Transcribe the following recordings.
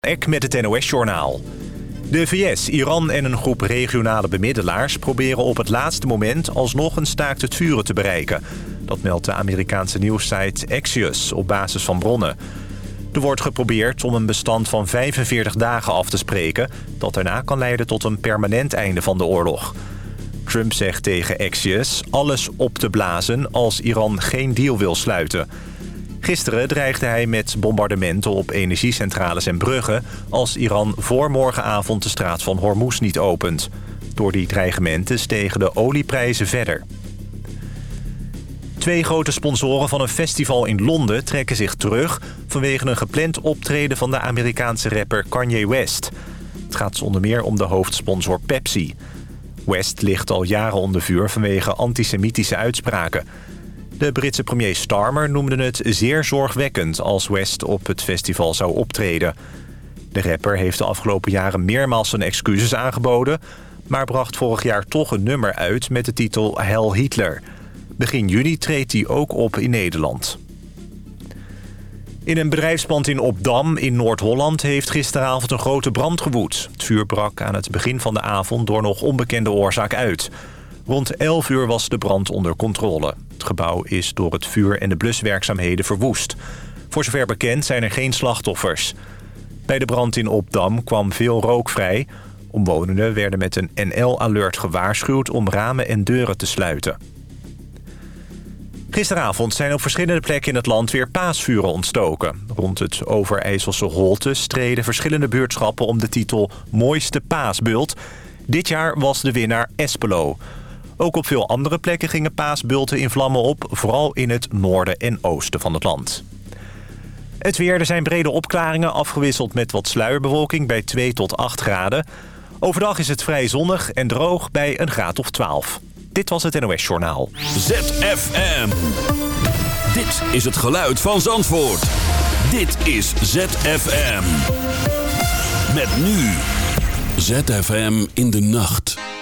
Ek met het NOS-journaal. De VS, Iran en een groep regionale bemiddelaars... proberen op het laatste moment alsnog een staakt het vuren te bereiken. Dat meldt de Amerikaanse nieuwssite Axios op basis van bronnen. Er wordt geprobeerd om een bestand van 45 dagen af te spreken... dat daarna kan leiden tot een permanent einde van de oorlog. Trump zegt tegen Axios alles op te blazen als Iran geen deal wil sluiten... Gisteren dreigde hij met bombardementen op energiecentrales en bruggen... als Iran voor morgenavond de straat van Hormuz niet opent. Door die dreigementen stegen de olieprijzen verder. Twee grote sponsoren van een festival in Londen trekken zich terug... vanwege een gepland optreden van de Amerikaanse rapper Kanye West. Het gaat onder meer om de hoofdsponsor Pepsi. West ligt al jaren onder vuur vanwege antisemitische uitspraken... De Britse premier Starmer noemde het zeer zorgwekkend als West op het festival zou optreden. De rapper heeft de afgelopen jaren meermaals zijn excuses aangeboden... maar bracht vorig jaar toch een nummer uit met de titel Hell Hitler. Begin juni treedt hij ook op in Nederland. In een bedrijfspand in Opdam in Noord-Holland heeft gisteravond een grote brand gewoed. Het vuur brak aan het begin van de avond door nog onbekende oorzaak uit. Rond 11 uur was de brand onder controle. Het gebouw is door het vuur en de bluswerkzaamheden verwoest. Voor zover bekend zijn er geen slachtoffers. Bij de brand in Opdam kwam veel rook vrij. Omwonenden werden met een NL-alert gewaarschuwd om ramen en deuren te sluiten. Gisteravond zijn op verschillende plekken in het land weer paasvuren ontstoken. Rond het Overijsselse Holte streden verschillende buurtschappen om de titel Mooiste Paasbult. Dit jaar was de winnaar Espelo. Ook op veel andere plekken gingen paasbulten in vlammen op... vooral in het noorden en oosten van het land. Het weer, er zijn brede opklaringen afgewisseld met wat sluierbewolking... bij 2 tot 8 graden. Overdag is het vrij zonnig en droog bij een graad of 12. Dit was het NOS Journaal. ZFM. Dit is het geluid van Zandvoort. Dit is ZFM. Met nu. ZFM in de nacht.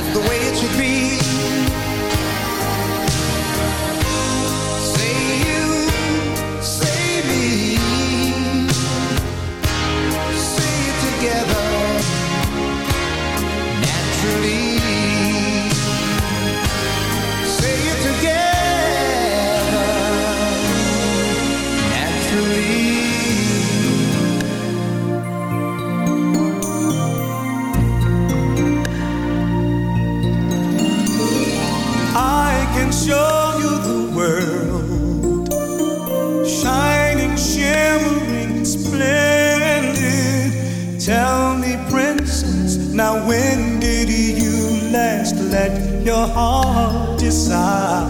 That's the way heart desire.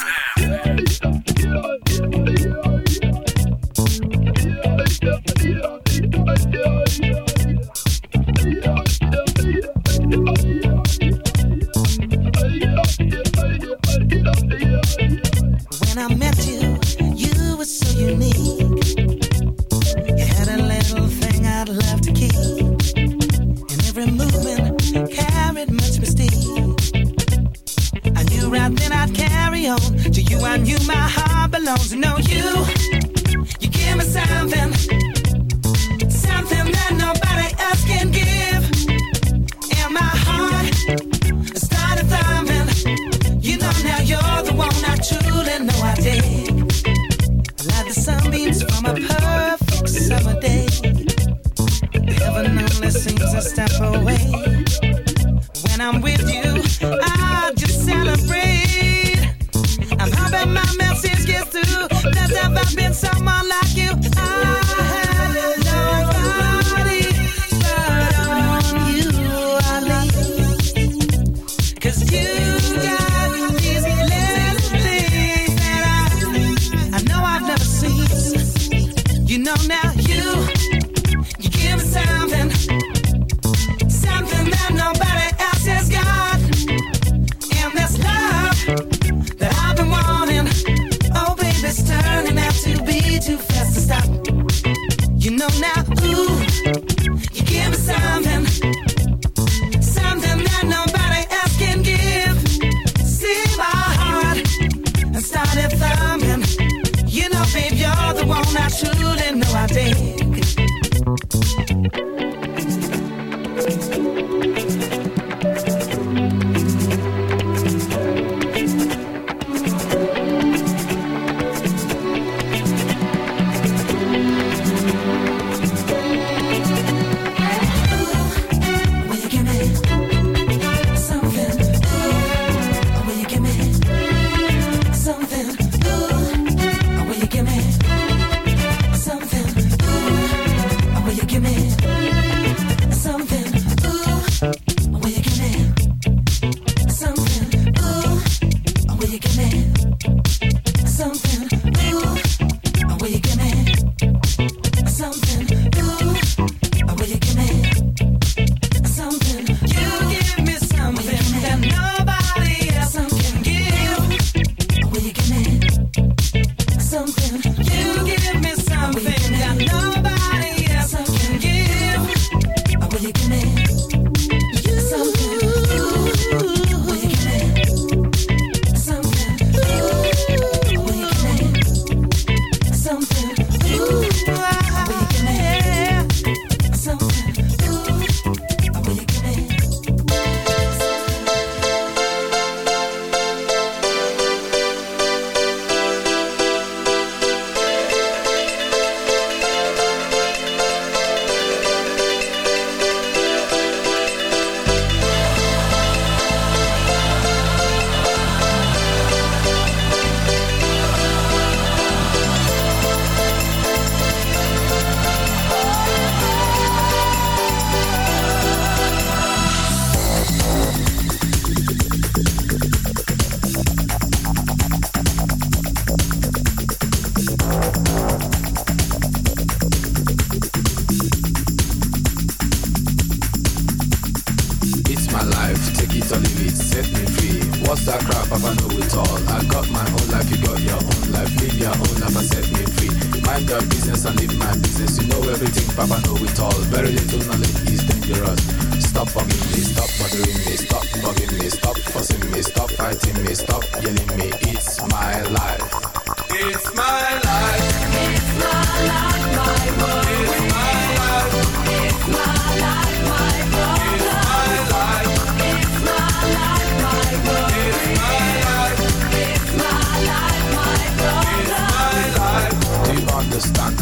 Something?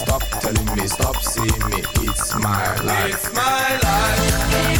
Stop telling me, stop seeing me. It's my life. It's my life. It's my life,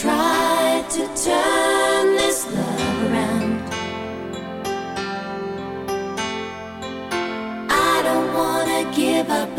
tried to turn this love around. I don't wanna give up